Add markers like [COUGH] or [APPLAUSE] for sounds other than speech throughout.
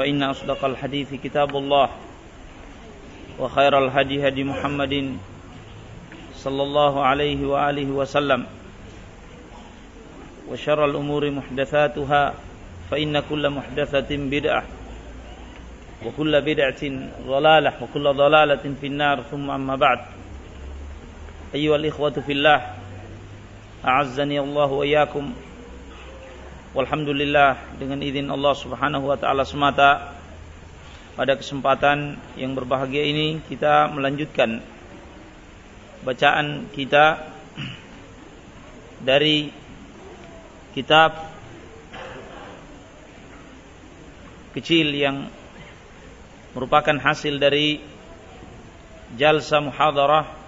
فإن أصدق الحديث كتاب الله وخير الهدي هدي محمد صلى الله عليه وآله وسلم وشر الأمور محدثاتها فإن كل محدثة بدعة وكل بدعة ضلالة وكل ضلالة في النار ثم أما بعد أيها الإخوة في الله أعزني الله وإياكم Walhamdulillah dengan izin Allah Subhanahu wa taala semata pada kesempatan yang berbahagia ini kita melanjutkan bacaan kita dari kitab kecil yang merupakan hasil dari jalsa muhadarah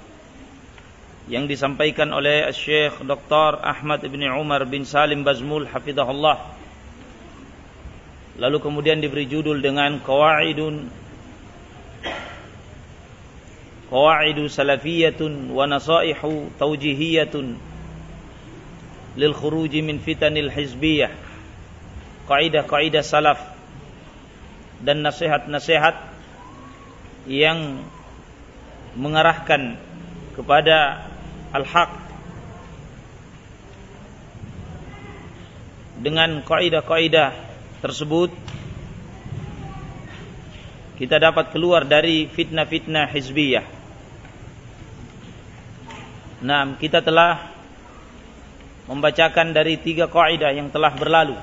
yang disampaikan oleh Syekh Dr. Ahmad bin Umar bin Salim Bazmul hafizahullah. Lalu kemudian diberi judul dengan Qawaidun Qawaidu salafiyatun wa nasaihu lil khuruji min fitanil hizbiyah. Kaidah-kaidah salaf dan nasihat-nasihat yang mengarahkan kepada al-haq dengan kaidah-kaidah tersebut kita dapat keluar dari fitnah-fitnah hizbiyah. Nah, kita telah membacakan dari tiga kaidah yang telah berlalu.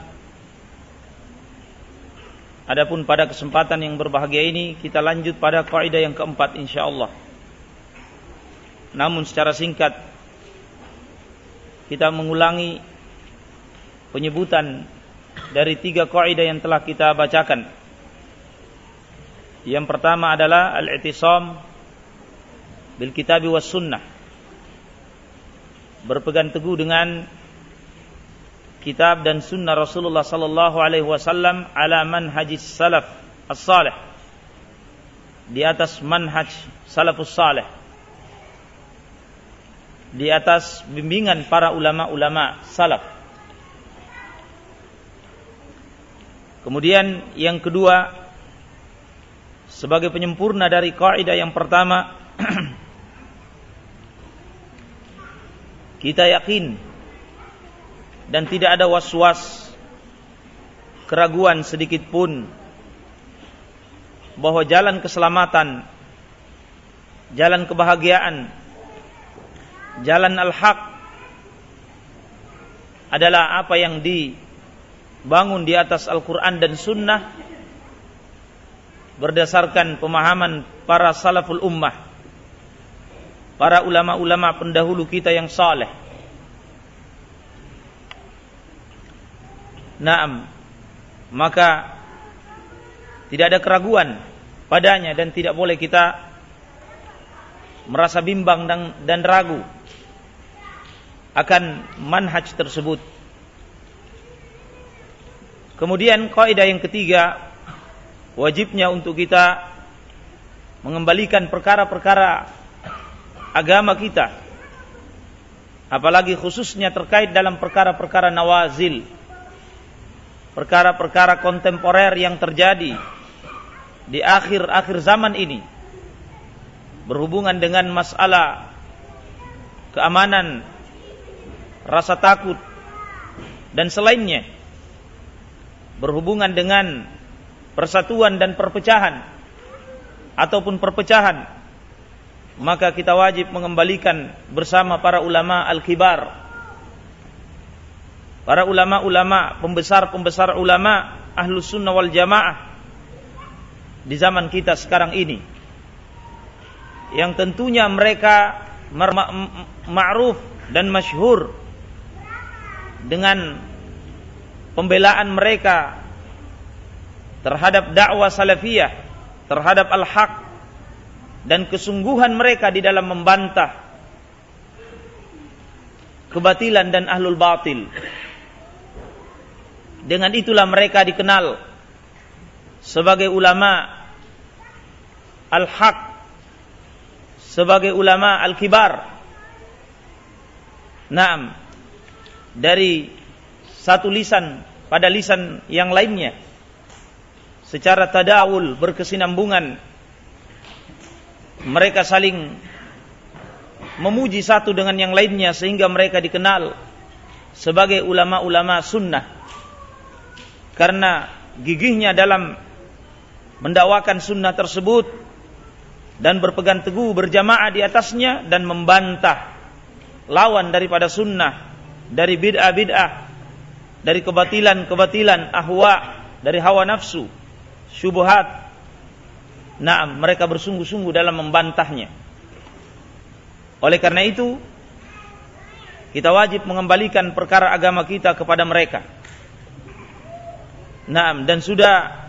Adapun pada kesempatan yang berbahagia ini kita lanjut pada kaidah yang keempat insyaallah. Namun secara singkat kita mengulangi penyebutan dari tiga kaidah yang telah kita bacakan. Yang pertama adalah al-i'tisam bil kitab was sunnah. Berpegang teguh dengan kitab dan sunnah Rasulullah sallallahu alaihi wasallam ala salaf as-salih. Di atas manhaj salafus salih di atas bimbingan para ulama-ulama salaf. Kemudian yang kedua sebagai penyempurna dari kaidah yang pertama [CLEARS THROAT] kita yakin dan tidak ada was-was keraguan sedikit pun bahwa jalan keselamatan jalan kebahagiaan jalan al-haq adalah apa yang dibangun di atas Al-Quran dan Sunnah berdasarkan pemahaman para salaful ummah para ulama-ulama pendahulu kita yang saleh. Naam maka tidak ada keraguan padanya dan tidak boleh kita merasa bimbang dan, dan ragu akan manhaj tersebut. Kemudian kaidah yang ketiga wajibnya untuk kita mengembalikan perkara-perkara agama kita apalagi khususnya terkait dalam perkara-perkara nawazil perkara-perkara kontemporer yang terjadi di akhir-akhir zaman ini berhubungan dengan masalah keamanan rasa takut dan selainnya berhubungan dengan persatuan dan perpecahan ataupun perpecahan maka kita wajib mengembalikan bersama para ulama al-kibar. Para ulama-ulama pembesar-pembesar ulama ahlus sunnah wal jamaah di zaman kita sekarang ini yang tentunya mereka ma'ruf dan masyhur dengan pembelaan mereka terhadap dakwah salafiyah, terhadap al-haq dan kesungguhan mereka di dalam membantah kebatilan dan ahlul batil. Dengan itulah mereka dikenal sebagai ulama al-haq, sebagai ulama al-kibar. Naam. Dari satu lisan pada lisan yang lainnya secara tadawul berkesinambungan mereka saling memuji satu dengan yang lainnya sehingga mereka dikenal sebagai ulama-ulama sunnah karena gigihnya dalam mendakwakan sunnah tersebut dan berpegang teguh berjamaah di atasnya dan membantah lawan daripada sunnah dari bid'ah-bid'ah dari kebatilan-kebatilan ahwa dari hawa nafsu syubhat. Nah, mereka bersungguh-sungguh dalam membantahnya. Oleh karena itu, kita wajib mengembalikan perkara agama kita kepada mereka. Nah, dan sudah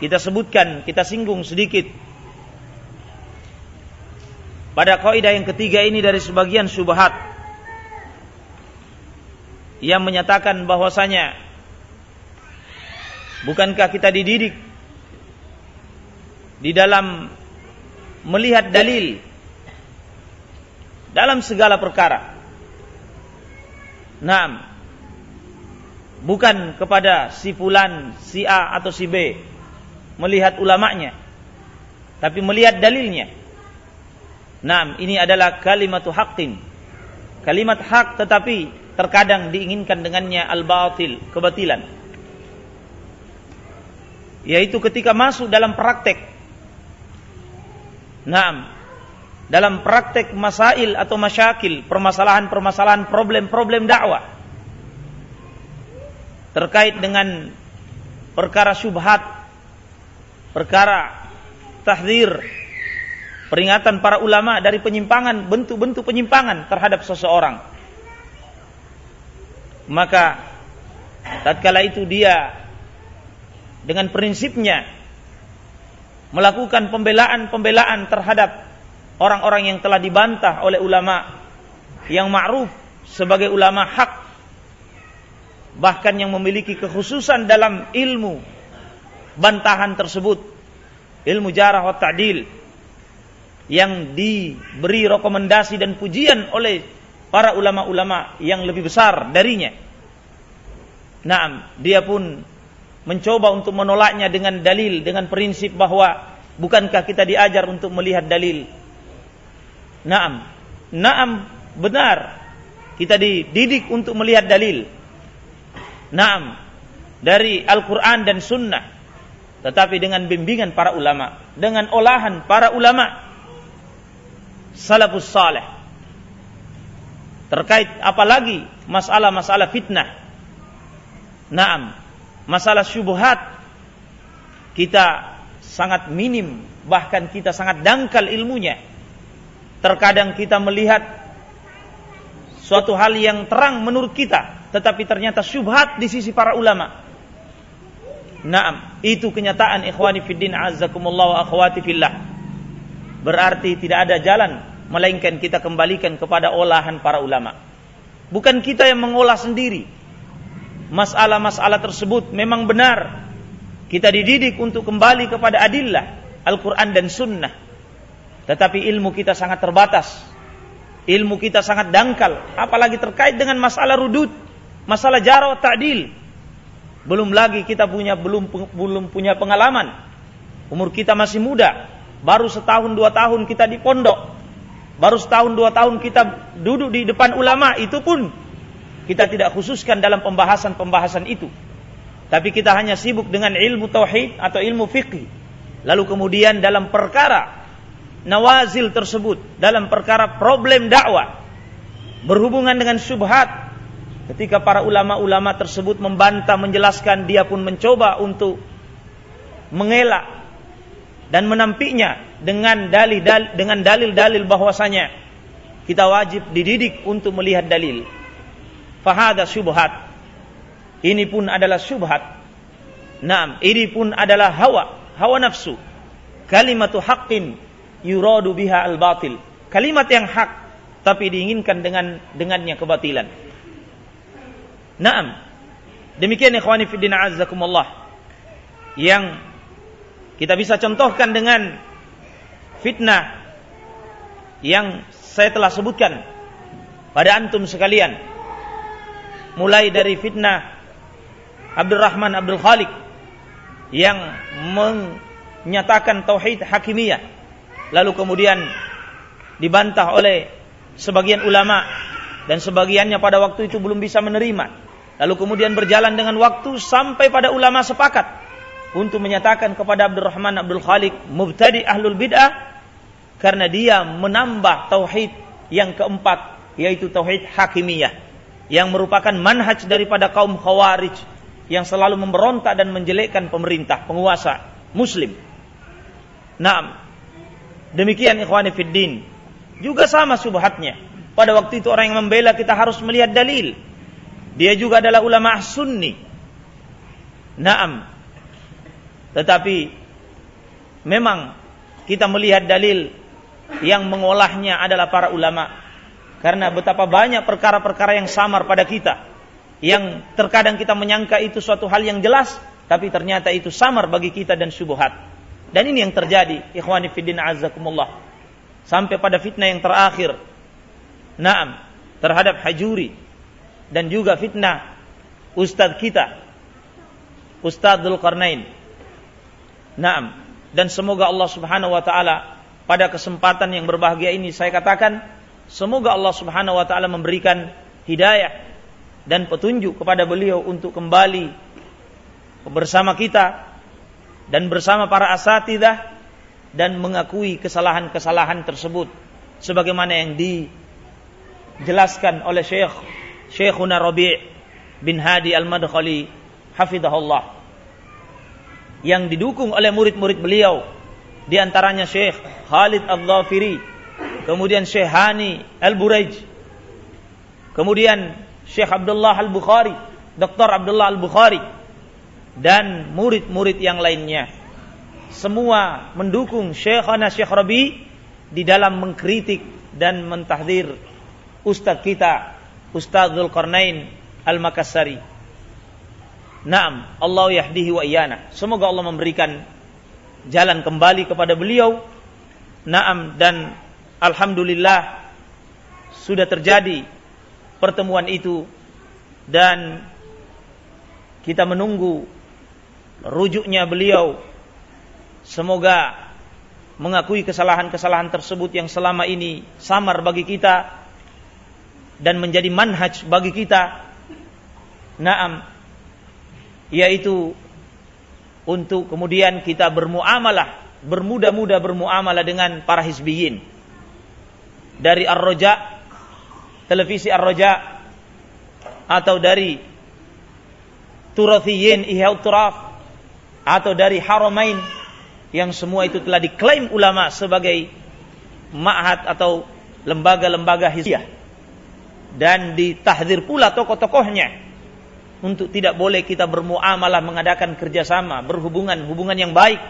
kita sebutkan, kita singgung sedikit. Pada kaidah yang ketiga ini dari sebagian syubhat yang menyatakan bahwasanya Bukankah kita dididik di dalam melihat dalil dalam segala perkara? Nah, bukan kepada si fulan, si A atau si B melihat ulamanya, tapi melihat dalilnya. Nah, ini adalah kalimat haqqin. Kalimat hak tetapi terkadang diinginkan dengannya al-batil, kebatilan yaitu ketika masuk dalam praktek. Naam. Dalam praktek masail atau masyakil, permasalahan-permasalahan problem-problem dakwah. Terkait dengan perkara syubhat, perkara tahdir, peringatan para ulama dari penyimpangan, bentuk-bentuk penyimpangan terhadap seseorang. Maka tatkala itu dia dengan prinsipnya melakukan pembelaan-pembelaan terhadap orang-orang yang telah dibantah oleh ulama yang ma'ruf sebagai ulama hak bahkan yang memiliki kekhususan dalam ilmu bantahan tersebut ilmu jarah wa ta'dil yang diberi rekomendasi dan pujian oleh para ulama-ulama yang lebih besar darinya. Nah, dia pun mencoba untuk menolaknya dengan dalil, dengan prinsip bahwa bukankah kita diajar untuk melihat dalil? Naam, naam benar. Kita dididik untuk melihat dalil. Naam, dari Al-Quran dan Sunnah. Tetapi dengan bimbingan para ulama. Dengan olahan para ulama. Salafus salih. Terkait apalagi masalah-masalah fitnah. Naam, masalah syubhat kita sangat minim bahkan kita sangat dangkal ilmunya terkadang kita melihat suatu hal yang terang menurut kita tetapi ternyata syubhat di sisi para ulama Naam, itu kenyataan ikhwani fiddin azzakumullah wa akhwati fillah. Berarti tidak ada jalan melainkan kita kembalikan kepada olahan para ulama. Bukan kita yang mengolah sendiri, masalah-masalah tersebut memang benar. Kita dididik untuk kembali kepada adillah Al-Quran dan Sunnah. Tetapi ilmu kita sangat terbatas. Ilmu kita sangat dangkal. Apalagi terkait dengan masalah rudud masalah jaro ta'dil belum lagi kita punya belum belum punya pengalaman umur kita masih muda baru setahun dua tahun kita di pondok baru setahun dua tahun kita duduk di depan ulama itu pun kita tidak khususkan dalam pembahasan-pembahasan itu. Tapi kita hanya sibuk dengan ilmu tauhid atau ilmu fikih. Lalu kemudian dalam perkara nawazil tersebut, dalam perkara problem dakwah berhubungan dengan syubhat, ketika para ulama-ulama tersebut membantah, menjelaskan, dia pun mencoba untuk mengelak dan menampinya dengan dalil, dalil dengan dalil-dalil bahwasanya kita wajib dididik untuk melihat dalil. Fahada syubhat. Ini pun adalah syubhat. Naam, ini pun adalah hawa, hawa nafsu. Kalimatu haqqin yuradu biha al-batil. Kalimat yang hak tapi diinginkan dengan dengannya kebatilan. Naam. Demikian ikhwani fiddin azzakumullah. Yang kita bisa contohkan dengan fitnah yang saya telah sebutkan pada antum sekalian. Mulai dari fitnah Abdurrahman Abdul Khalik yang menyatakan tauhid hakimiyah lalu kemudian dibantah oleh sebagian ulama dan sebagiannya pada waktu itu belum bisa menerima lalu kemudian berjalan dengan waktu sampai pada ulama sepakat untuk menyatakan kepada Abdurrahman Abdul Khalik mubtadi ahlul bid'ah karena dia menambah tauhid yang keempat yaitu tauhid hakimiyah yang merupakan manhaj daripada kaum khawarij yang selalu memberontak dan menjelekkan pemerintah, penguasa muslim. Naam. Demikian ikhwani fiddin. Juga sama subhatnya. Pada waktu itu orang yang membela kita harus melihat dalil. Dia juga adalah ulama sunni. Naam. Tetapi memang kita melihat dalil yang mengolahnya adalah para ulama. Karena betapa banyak perkara-perkara yang samar pada kita yang terkadang kita menyangka itu suatu hal yang jelas, tapi ternyata itu samar bagi kita dan syubhat. Dan ini yang terjadi, ikhwani fiddin azakumullah. Sampai pada fitnah yang terakhir. Naam, terhadap hajuri. Dan juga fitnah ustadz kita. Ustadz Qarnain. Naam. Dan semoga Allah subhanahu wa ta'ala pada kesempatan yang berbahagia ini saya katakan, semoga Allah subhanahu wa ta'ala memberikan hidayah dan petunjuk kepada beliau untuk kembali bersama kita dan bersama para asatidah dan mengakui kesalahan-kesalahan tersebut sebagaimana yang dijelaskan oleh Syekh Syekhuna Rabi' bin Hadi Al-Madkhali hafizahullah yang didukung oleh murid-murid beliau di antaranya Syekh Khalid Al-Dhafiri kemudian Syekh Hani Al-Buraij kemudian Syekh Abdullah Al-Bukhari, Dr. Abdullah Al-Bukhari dan murid-murid yang lainnya. Semua mendukung Syekhana Syekh Rabi di dalam mengkritik dan mentahdir ustadz kita, Ustadz Zulkarnain Al-Makassari. Naam, Allah yahdihi wa iyana. Semoga Allah memberikan jalan kembali kepada beliau. Naam dan alhamdulillah sudah terjadi pertemuan itu dan kita menunggu rujuknya beliau semoga mengakui kesalahan-kesalahan tersebut yang selama ini samar bagi kita dan menjadi manhaj bagi kita. Naam. Yaitu untuk kemudian kita bermuamalah bermudah-mudah bermuamalah dengan para hizbiyin. Dari ar-roja televisi Ar-Raja atau dari Turathiyin Ihya Turaf atau dari Haramain yang semua itu telah diklaim ulama sebagai ma'had atau lembaga-lembaga hizbiyah dan ditahdir pula tokoh-tokohnya untuk tidak boleh kita bermuamalah mengadakan kerjasama berhubungan hubungan yang baik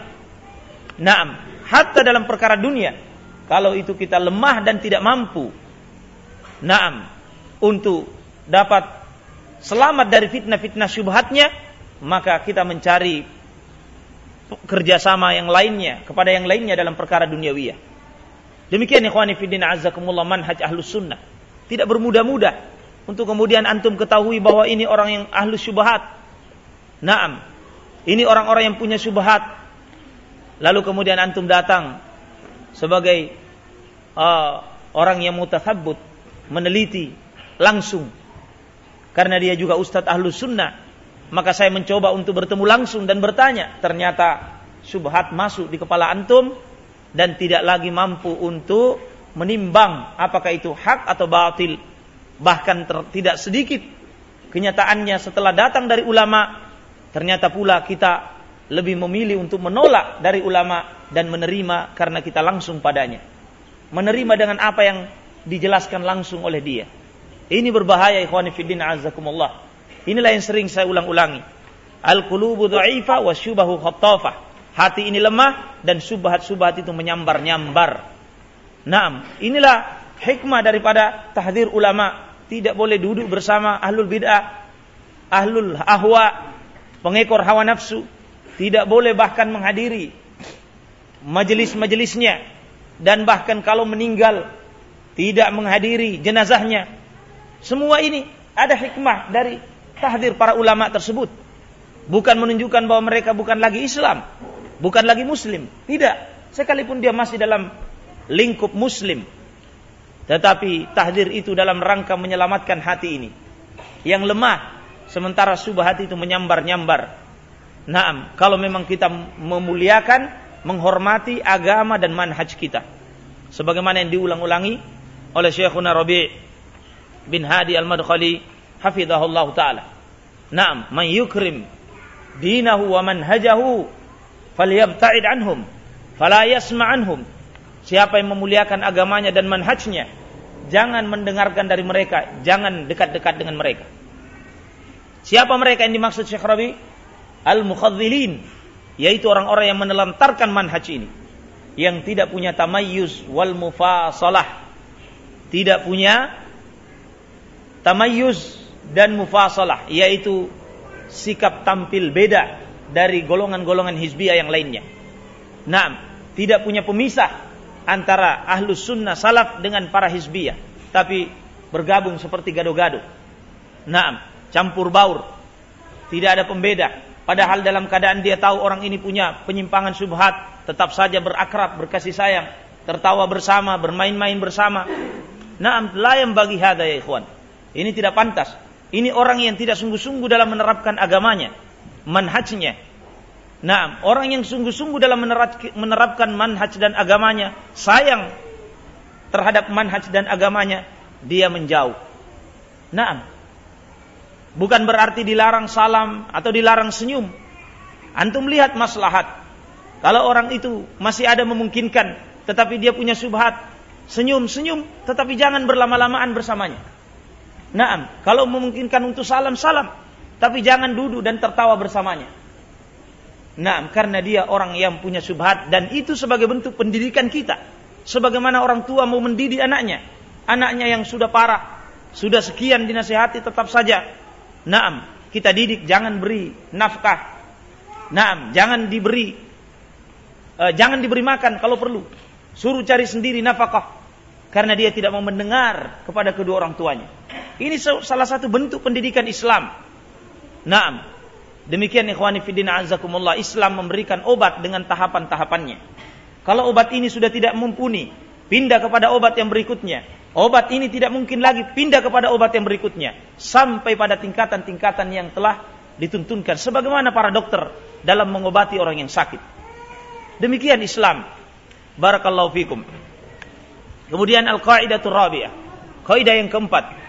naam hatta dalam perkara dunia kalau itu kita lemah dan tidak mampu Naam, untuk dapat selamat dari fitnah-fitnah syubhatnya, maka kita mencari kerjasama yang lainnya kepada yang lainnya dalam perkara duniawiyah. Demikian ikhwani fiddin azzakumullah manhaj ahlus sunnah. Tidak bermudah-mudah untuk kemudian antum ketahui bahwa ini orang yang ahlus syubhat. Naam. Ini orang-orang yang punya syubhat. Lalu kemudian antum datang sebagai uh, orang yang mutathabbut meneliti langsung karena dia juga ustadz ahlus sunnah maka saya mencoba untuk bertemu langsung dan bertanya ternyata subhat masuk di kepala antum dan tidak lagi mampu untuk menimbang apakah itu hak atau batil bahkan ter, tidak sedikit kenyataannya setelah datang dari ulama ternyata pula kita lebih memilih untuk menolak dari ulama dan menerima karena kita langsung padanya menerima dengan apa yang dijelaskan langsung oleh dia. Ini berbahaya ikhwani fiddin azakumullah. Inilah yang sering saya ulang-ulangi. Al-qulubu dha'ifa wa syubahu khattafah. Hati ini lemah dan subhat-subhat itu menyambar-nyambar. Naam, inilah hikmah daripada tahdir ulama. Tidak boleh duduk bersama ahlul bid'ah, ahlul ahwa, pengekor hawa nafsu. Tidak boleh bahkan menghadiri majelis-majelisnya. Dan bahkan kalau meninggal, tidak menghadiri jenazahnya. Semua ini ada hikmah dari tahdir para ulama tersebut bukan menunjukkan bahwa mereka bukan lagi Islam, bukan lagi Muslim. Tidak, sekalipun dia masih dalam lingkup Muslim. Tetapi tahdir itu dalam rangka menyelamatkan hati ini. Yang lemah, sementara subhat itu menyambar-nyambar. Naam, kalau memang kita memuliakan, menghormati agama dan manhaj kita. Sebagaimana yang diulang-ulangi oleh Syekhuna Rabi' bin Hadi Al-Madkhali hafizahullah taala. Naam, man yukrim dinahu wa manhajahu falyabta'id anhum fala yasma' anhum siapa yang memuliakan agamanya dan manhajnya jangan mendengarkan dari mereka jangan dekat-dekat dengan mereka. Siapa mereka yang dimaksud Syekh Rabi? Al-mukhadzilin yaitu orang-orang yang menelantarkan manhaj ini. Yang tidak punya tamayyuz wal mufasalah. Tidak punya tamayyuz dan mufasalah yaitu sikap tampil beda dari golongan-golongan hizbiyah yang lainnya. Nah, tidak punya pemisah antara ahlus sunnah salaf dengan para hizbiyah, tapi bergabung seperti gado-gado. Nah, campur baur, tidak ada pembeda. Padahal dalam keadaan dia tahu orang ini punya penyimpangan subhat, tetap saja berakrab, berkasih sayang, tertawa bersama, bermain-main bersama. Naam, layam bagi hada ya ikhwan. Ini tidak pantas. Ini orang yang tidak sungguh-sungguh dalam menerapkan agamanya, manhajnya. Nah, orang yang sungguh-sungguh dalam menerapkan manhaj dan agamanya, sayang terhadap manhaj dan agamanya, dia menjauh. Nah, bukan berarti dilarang salam atau dilarang senyum. Antum lihat maslahat. Kalau orang itu masih ada memungkinkan, tetapi dia punya subhat, senyum-senyum, tetapi jangan berlama-lamaan bersamanya. Naam, kalau memungkinkan untuk salam, salam. Tapi jangan duduk dan tertawa bersamanya. Naam, karena dia orang yang punya subhat dan itu sebagai bentuk pendidikan kita. Sebagaimana orang tua mau mendidik anaknya. Anaknya yang sudah parah, sudah sekian dinasehati tetap saja. Naam, kita didik jangan beri nafkah. Naam, jangan diberi uh, jangan diberi makan kalau perlu. Suruh cari sendiri nafkah karena dia tidak mau mendengar kepada kedua orang tuanya. Ini salah satu bentuk pendidikan Islam. Naam. Demikian ikhwani fiddin azakumullah. Islam memberikan obat dengan tahapan-tahapannya. Kalau obat ini sudah tidak mumpuni, pindah kepada obat yang berikutnya. Obat ini tidak mungkin lagi pindah kepada obat yang berikutnya. Sampai pada tingkatan-tingkatan yang telah dituntunkan. Sebagaimana para dokter dalam mengobati orang yang sakit. Demikian Islam. Barakallahu fikum. Kemudian al-qaidatul rabi'ah. Kaidah yang keempat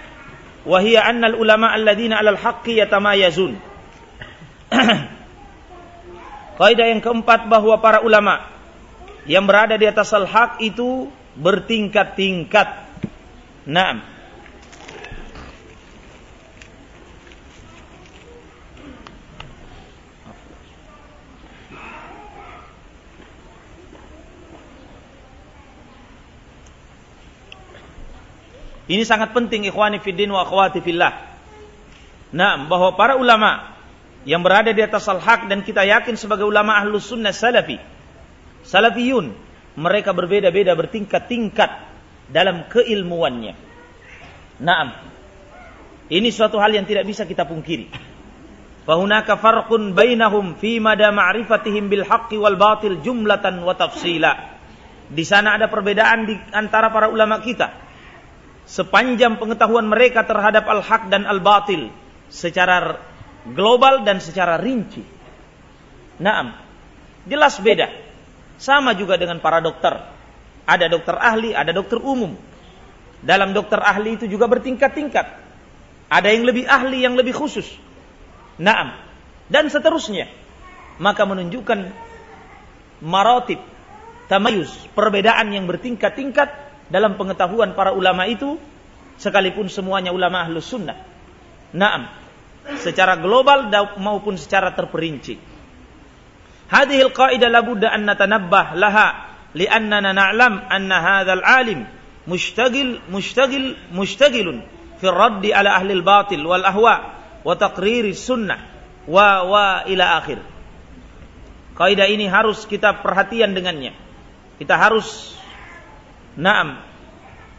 wahia annal ulama alladzina alal haqqi yatamayazun. [CLEARS THROAT] Kaidah yang keempat bahwa para ulama yang berada di atas al-haq itu bertingkat-tingkat. Naam. Ini sangat penting ikhwani fiddin wa akhwati fillah. Nah, bahwa para ulama yang berada di atas al-haq dan kita yakin sebagai ulama ahlus sunnah salafi. Salafiyun. Mereka berbeda-beda bertingkat-tingkat dalam keilmuannya. Naam. Ini suatu hal yang tidak bisa kita pungkiri. Fahunaka farqun bainahum fi mada ma'rifatihim bil haqqi wal batil jumlatan wa tafsila. Di sana ada perbedaan di antara para ulama kita sepanjang pengetahuan mereka terhadap al-haq dan al-batil secara global dan secara rinci. Naam, jelas beda. Sama juga dengan para dokter. Ada dokter ahli, ada dokter umum. Dalam dokter ahli itu juga bertingkat-tingkat. Ada yang lebih ahli, yang lebih khusus. Naam. Dan seterusnya. Maka menunjukkan marotib, tamayus, perbedaan yang bertingkat-tingkat dalam pengetahuan para ulama itu sekalipun semuanya ulama ahlus sunnah. Naam. Secara global maupun secara terperinci. Hadhil qaidah labudda an natanabbah laha li'annana na'lam anna hadzal alim mushtagil mushtagil mushtagilun fi raddi ala ahli al-batil wal ahwa wa taqriri sunnah wa wa ila akhir. Kaidah ini harus kita perhatian dengannya. Kita harus naam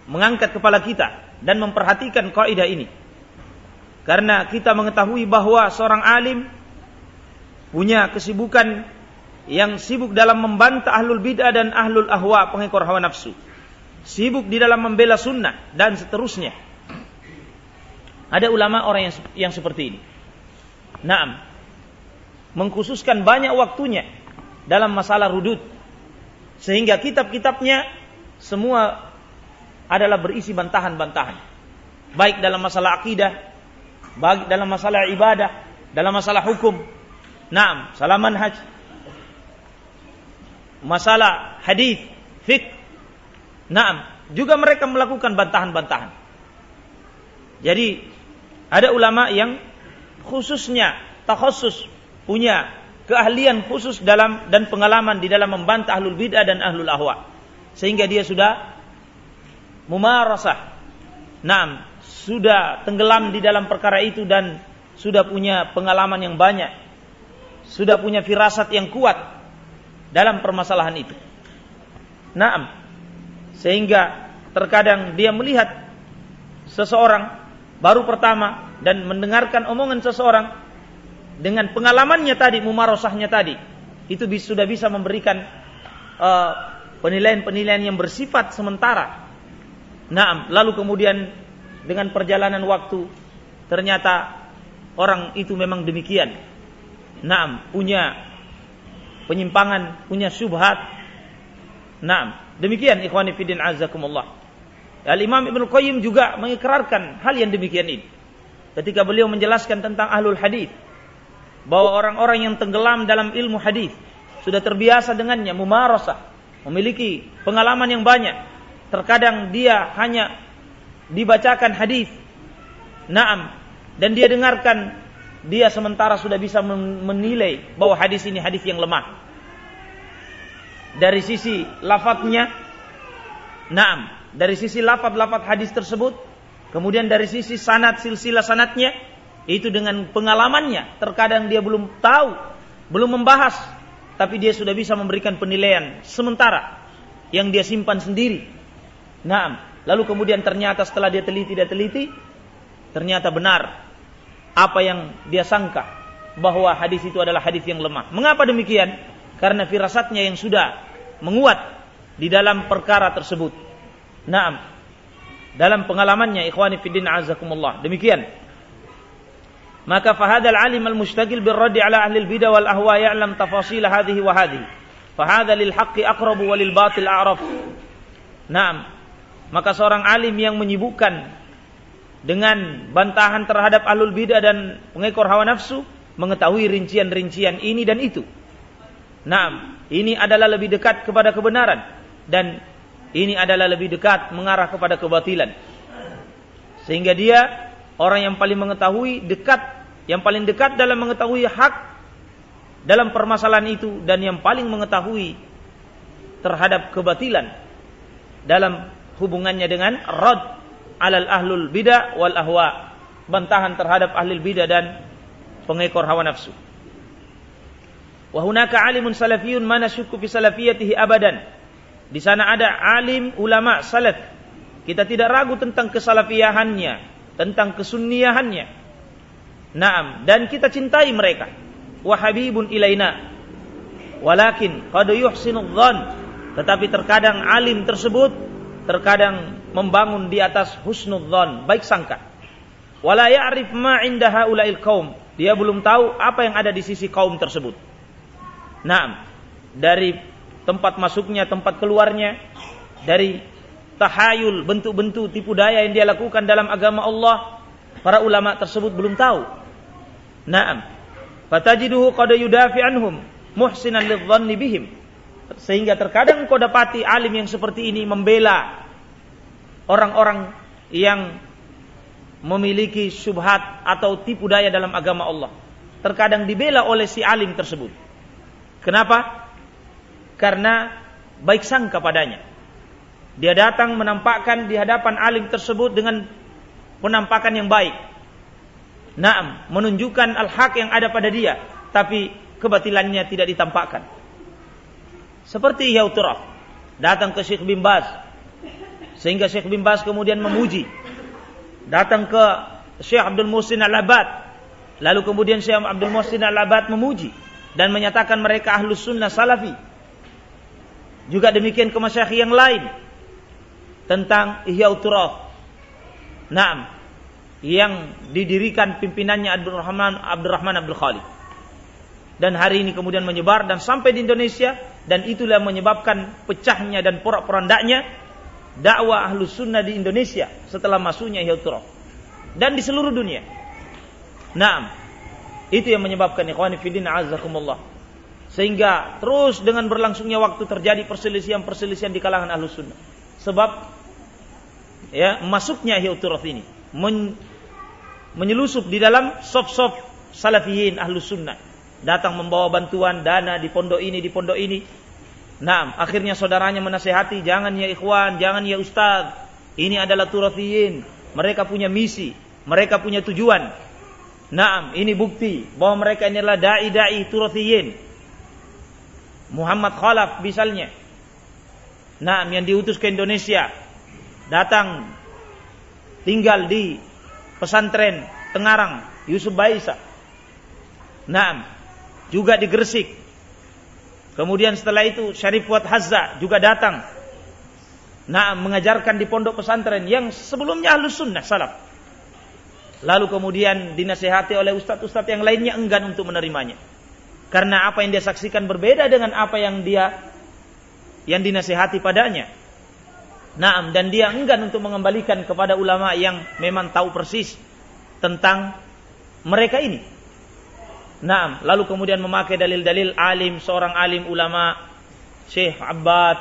mengangkat kepala kita dan memperhatikan kaidah ini. Karena kita mengetahui bahwa seorang alim punya kesibukan yang sibuk dalam membantah ahlul bid'ah dan ahlul ahwa pengekor hawa nafsu. Sibuk di dalam membela sunnah dan seterusnya. Ada ulama orang yang, yang seperti ini. Naam. Mengkhususkan banyak waktunya dalam masalah rudud. Sehingga kitab-kitabnya semua adalah berisi bantahan-bantahan. Baik dalam masalah akidah, baik dalam masalah ibadah, dalam masalah hukum. Naam, salah manhaj. Masalah hadis, fik. Naam, juga mereka melakukan bantahan-bantahan. Jadi ada ulama yang khususnya takhusus punya keahlian khusus dalam dan pengalaman di dalam membantah ahlul bid'ah dan ahlul ahwa. Sehingga dia sudah mumarasah. Naam, sudah tenggelam di dalam perkara itu dan sudah punya pengalaman yang banyak. Sudah punya firasat yang kuat dalam permasalahan itu. Naam. Sehingga terkadang dia melihat seseorang baru pertama dan mendengarkan omongan seseorang dengan pengalamannya tadi, mumarosahnya tadi, itu sudah bisa memberikan uh, penilaian-penilaian yang bersifat sementara Nah, lalu kemudian dengan perjalanan waktu ternyata orang itu memang demikian. Nah, punya penyimpangan, punya syubhat. Nah, demikian ikhwani fillah azakumullah. Al-Imam Ibnu Qayyim juga mengikrarkan hal yang demikian ini. Ketika beliau menjelaskan tentang ahlul hadis bahwa orang-orang yang tenggelam dalam ilmu hadis sudah terbiasa dengannya, mumarasah, memiliki pengalaman yang banyak, Terkadang dia hanya dibacakan hadis. Naam. Dan dia dengarkan dia sementara sudah bisa menilai bahwa hadis ini hadis yang lemah. Dari sisi lafadznya, naam, dari sisi lafadz-lafadz hadis tersebut, kemudian dari sisi sanad silsilah sanatnya, itu dengan pengalamannya, terkadang dia belum tahu, belum membahas, tapi dia sudah bisa memberikan penilaian sementara yang dia simpan sendiri Nah, lalu kemudian ternyata setelah dia teliti dia teliti, ternyata benar apa yang dia sangka bahwa hadis itu adalah hadis yang lemah. Mengapa demikian? Karena firasatnya yang sudah menguat di dalam perkara tersebut. Naam. Dalam pengalamannya ikhwani fiddin azakumullah. Demikian. Maka fahadal alim al-mustaqil birraddi ala ahli al-bidah wal ahwa ya'lam tafasil hadhihi wa hadhihi. Fahadha lil haqqi aqrabu wa lil batil a'raf. Naam. Maka seorang alim yang menyibukkan dengan bantahan terhadap alul bidah dan pengekor hawa nafsu mengetahui rincian-rincian ini dan itu. Nah, ini adalah lebih dekat kepada kebenaran dan ini adalah lebih dekat mengarah kepada kebatilan. Sehingga dia orang yang paling mengetahui dekat, yang paling dekat dalam mengetahui hak dalam permasalahan itu dan yang paling mengetahui terhadap kebatilan dalam hubungannya dengan rad alal ahlul bidah wal ahwa bantahan terhadap ahli bidah dan pengekor hawa nafsu. Wa hunaka alimun salafiyun mana syukku fi salafiyatihi abadan. Di sana ada alim ulama salaf. Kita tidak ragu tentang kesalafiyahannya tentang kesunniyahannya naam dan kita cintai mereka. Wa habibun ilaina. Walakin qad yuhsinu dhann. Tetapi terkadang alim tersebut terkadang membangun di atas husnudzon, baik sangka. Wala ya'rif ma inda haula'il qaum. Dia belum tahu apa yang ada di sisi kaum tersebut. Nah, dari tempat masuknya, tempat keluarnya, dari tahayul, bentuk-bentuk tipu daya yang dia lakukan dalam agama Allah, para ulama tersebut belum tahu. Naam. Fatajiduhu qad yudafi anhum muhsinan lidh bihim sehingga terkadang kau dapati alim yang seperti ini membela orang-orang yang memiliki syubhat atau tipu daya dalam agama Allah. Terkadang dibela oleh si alim tersebut. Kenapa? Karena baik sangka padanya. Dia datang menampakkan di hadapan alim tersebut dengan penampakan yang baik. Naam, menunjukkan al-haq yang ada pada dia, tapi kebatilannya tidak ditampakkan. Seperti Yauturah datang ke Syekh bin Baz sehingga Syekh bin Baz kemudian memuji datang ke Syekh Abdul Muhsin Al-Abad. Lalu kemudian Syekh Abdul Muhsin Al-Abad memuji dan menyatakan mereka ahlus sunnah salafi. Juga demikian ke masyayikh yang lain tentang Ihya Uturaf. Naam, yang didirikan pimpinannya Abdul Rahman Abdul Rahman Abdul Khalid. Dan hari ini kemudian menyebar dan sampai di Indonesia dan itulah menyebabkan pecahnya dan porak-porandaknya dakwah ahlus sunnah di Indonesia setelah masuknya Hilturah dan di seluruh dunia. Naam, itu yang menyebabkan ikhwani fidin azakumullah. Sehingga terus dengan berlangsungnya waktu terjadi perselisihan-perselisihan di kalangan ahlus sunnah. Sebab ya masuknya Hilturah ini men, menyelusup di dalam sof-sof salafiyin ahlus sunnah. Datang membawa bantuan dana di pondok ini, di pondok ini, Nah, akhirnya saudaranya menasehati, jangan ya ikhwan, jangan ya ustaz. Ini adalah turafiyin. Mereka punya misi, mereka punya tujuan. Nah, ini bukti bahwa mereka ini adalah dai-dai turafiyin. Muhammad Khalaf misalnya. Nah, yang diutus ke Indonesia datang tinggal di pesantren Tengarang Yusuf Baisa. Nah, juga di Gresik Kemudian setelah itu Syarif Fuad Hazza juga datang. Nah, mengajarkan di pondok pesantren yang sebelumnya ahlus sunnah salaf. Lalu kemudian dinasehati oleh ustadz-ustadz yang lainnya enggan untuk menerimanya. Karena apa yang dia saksikan berbeda dengan apa yang dia yang dinasehati padanya. Nah, dan dia enggan untuk mengembalikan kepada ulama yang memang tahu persis tentang mereka ini. Nah, lalu kemudian memakai dalil-dalil alim seorang alim ulama Syekh Abbad,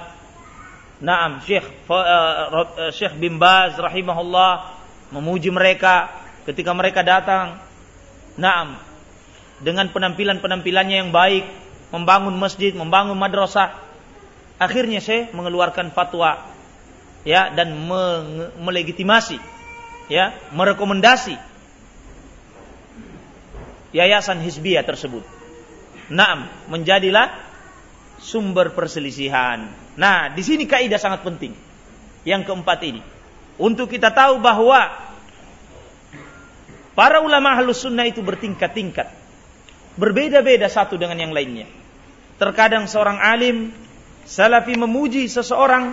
Naam, Syekh uh, Syekh bin Baz rahimahullah memuji mereka ketika mereka datang. Naam, dengan penampilan-penampilannya yang baik, membangun masjid, membangun madrasah. Akhirnya Syekh mengeluarkan fatwa ya dan melegitimasi ya, merekomendasi yayasan hizbiyah tersebut. Naam, menjadilah sumber perselisihan. Nah, di sini kaidah sangat penting. Yang keempat ini. Untuk kita tahu bahwa para ulama halus sunnah itu bertingkat-tingkat. Berbeda-beda satu dengan yang lainnya. Terkadang seorang alim salafi memuji seseorang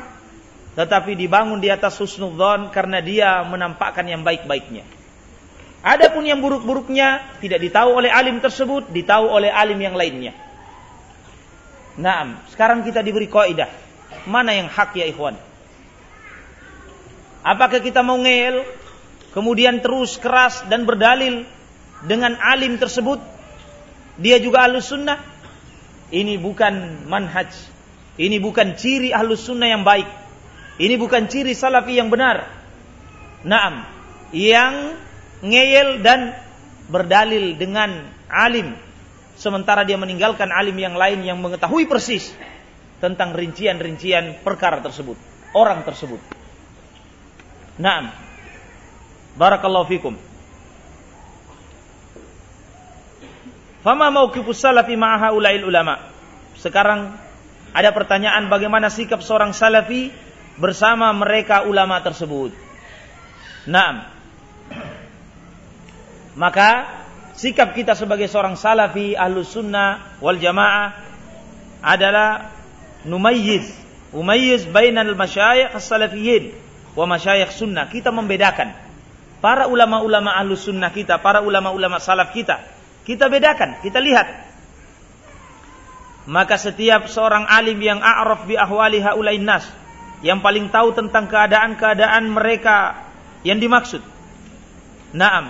tetapi dibangun di atas husnudzon karena dia menampakkan yang baik-baiknya. Adapun yang buruk-buruknya tidak ditahu oleh alim tersebut, ditahu oleh alim yang lainnya. Nah, sekarang kita diberi kaidah. Mana yang hak ya ikhwan? Apakah kita mau ngel, kemudian terus keras dan berdalil dengan alim tersebut? Dia juga ahlus sunnah? Ini bukan manhaj. Ini bukan ciri ahlus sunnah yang baik. Ini bukan ciri salafi yang benar. Naam, yang ngeyel dan berdalil dengan alim sementara dia meninggalkan alim yang lain yang mengetahui persis tentang rincian-rincian perkara tersebut, orang tersebut. Naam. Barakallahu fikum. Fama mauqifus salafi ma'a haula'il ulama? Sekarang ada pertanyaan bagaimana sikap seorang salafi bersama mereka ulama tersebut. Naam. Maka sikap kita sebagai seorang salafi ahlus sunnah wal jamaah adalah numayyiz. Umayyiz bainal masyayikh as-salafiyyin wa masyayikh sunnah. Kita membedakan. Para ulama-ulama ahlus sunnah kita para ulama-ulama salaf kita kita bedakan kita lihat. Maka setiap seorang alim yang a'raf bi ahwali haulain nas yang paling tahu tentang keadaan-keadaan mereka yang dimaksud. Naam,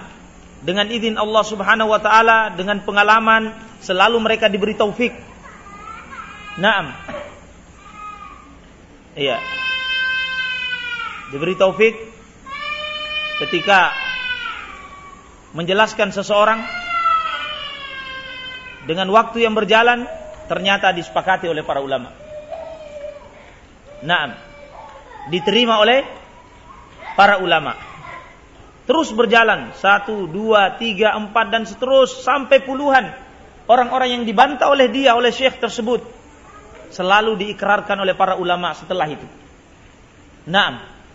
dengan izin Allah Subhanahu wa taala dengan pengalaman selalu mereka diberi taufik. Naam. Iya. Diberi taufik ketika menjelaskan seseorang dengan waktu yang berjalan ternyata disepakati oleh para ulama. Naam. Diterima oleh para ulama. Terus berjalan. Satu, dua, tiga, empat, dan seterus sampai puluhan. Orang-orang yang dibantah oleh dia, oleh syekh tersebut. Selalu diikrarkan oleh para ulama setelah itu. Naam